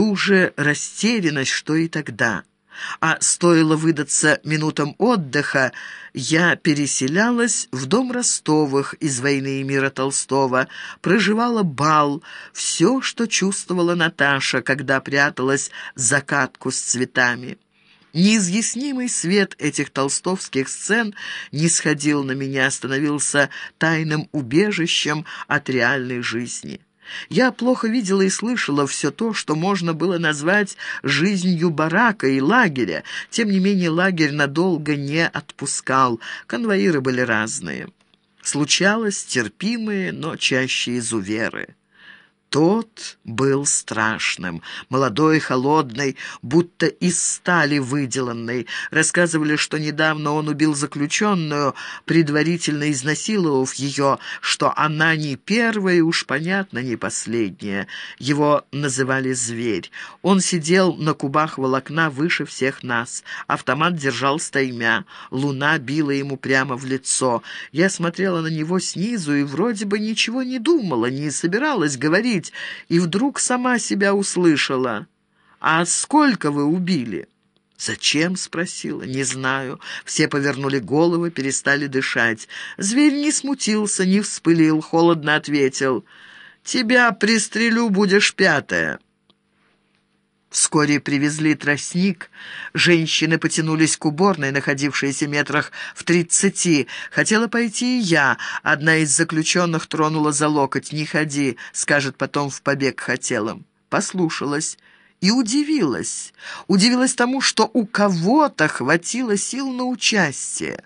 ту же растерянность, что и тогда. А стоило выдаться минутам отдыха, я переселялась в дом Ростовых из «Войны и мира» Толстого, проживала бал, все, что чувствовала Наташа, когда пряталась за катку с цветами. Неизъяснимый свет этих толстовских сцен не сходил на меня, становился тайным убежищем от реальной жизни. Я плохо видела и слышала все то, что можно было назвать жизнью барака и лагеря. Тем не менее, лагерь надолго не отпускал. Конвоиры были разные. Случалось терпимые, но чаще изуверы. Тот был страшным, молодой, холодный, будто из стали выделанный. Рассказывали, что недавно он убил заключенную, предварительно изнасиловав ее, что она не первая уж понятно не последняя. Его называли «зверь». Он сидел на кубах волокна выше всех нас. Автомат держал стаймя. Луна била ему прямо в лицо. Я смотрела на него снизу и вроде бы ничего не думала, не собиралась говорить, говорить, и вдруг сама себя услышала. «А сколько вы убили?» «Зачем?» — спросила. «Не знаю». Все повернули головы, перестали дышать. Зверь не смутился, не вспылил, холодно ответил. «Тебя пристрелю, будешь пятая». Вскоре привезли тростник. Женщины потянулись к уборной, находившейся метрах в тридцати. Хотела пойти и я. Одна из заключенных тронула за локоть. «Не ходи», — скажет потом в побег хотела. Послушалась и удивилась. Удивилась тому, что у кого-то хватило сил на участие.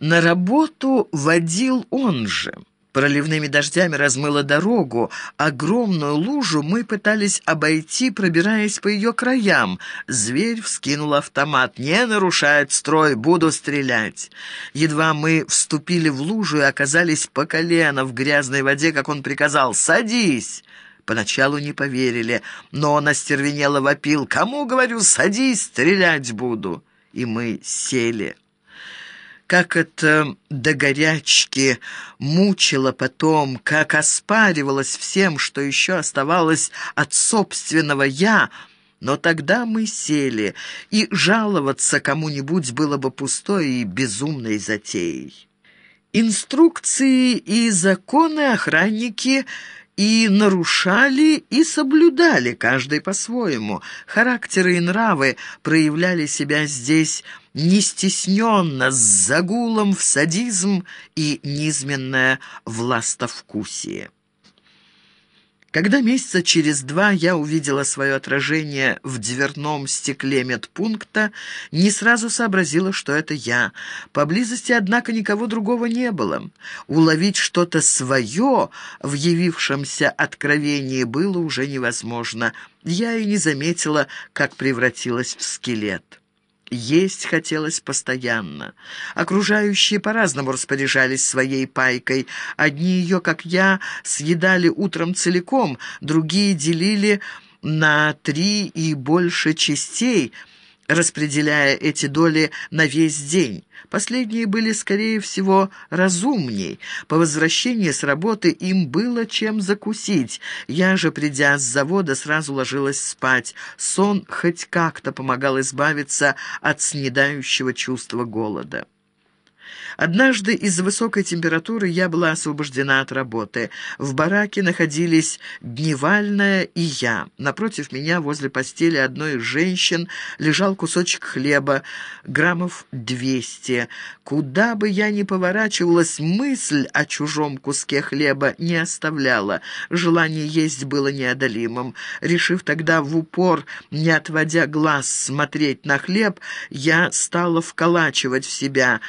На работу водил он же. Проливными дождями размыло дорогу. Огромную лужу мы пытались обойти, пробираясь по ее краям. Зверь вскинул автомат. «Не нарушает строй, буду стрелять». Едва мы вступили в лужу и оказались по колено в грязной воде, как он приказал «Садись!» Поначалу не поверили, но он остервенело вопил. «Кому, говорю, садись, стрелять буду!» И мы сели как это до горячки мучило потом, как оспаривалось всем, что еще оставалось от собственного «я», но тогда мы сели, и жаловаться кому-нибудь было бы пустой и безумной затеей. Инструкции и законы охранники и нарушали, и соблюдали, каждый по-своему. Характеры и нравы проявляли себя здесь не стесненно, с загулом в садизм и низменное властовкусие. Когда месяца через два я увидела свое отражение в дверном стекле медпункта, не сразу сообразила, что это я. Поблизости, однако, никого другого не было. Уловить что-то свое в явившемся откровении было уже невозможно. Я и не заметила, как превратилась в скелет. Есть хотелось постоянно. Окружающие по-разному распоряжались своей пайкой. Одни ее, как я, съедали утром целиком, другие делили на три и больше частей – распределяя эти доли на весь день. Последние были, скорее всего, разумней. По возвращении с работы им было чем закусить. Я же, придя с завода, сразу ложилась спать. Сон хоть как-то помогал избавиться от снедающего чувства голода. Однажды из-за высокой температуры я была освобождена от работы. В бараке находились дневальная и я. Напротив меня, возле постели одной из женщин, лежал кусочек хлеба, граммов двести. Куда бы я ни поворачивалась, мысль о чужом куске хлеба не оставляла. Желание есть было неодолимым. Решив тогда в упор, не отводя глаз, смотреть на хлеб, я стала вколачивать в себя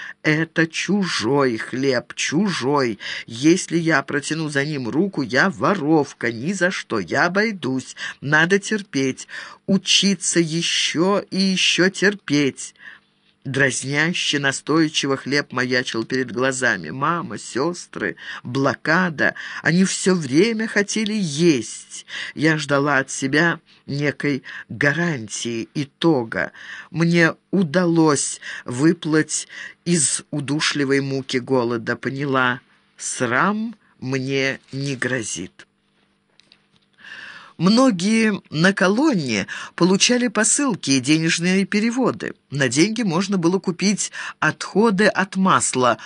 «это чужой хлеб, чужой. Если я протяну за ним руку, я воровка, ни за что, я обойдусь. Надо терпеть, учиться еще и еще терпеть». Дразняще, настойчиво хлеб маячил перед глазами. Мама, сестры, блокада. Они все время хотели есть. Я ждала от себя некой гарантии, итога. Мне удалось выплыть из удушливой муки голода. Поняла, срам мне не грозит. Многие на колонне получали посылки и денежные переводы. На деньги можно было купить отходы от масла,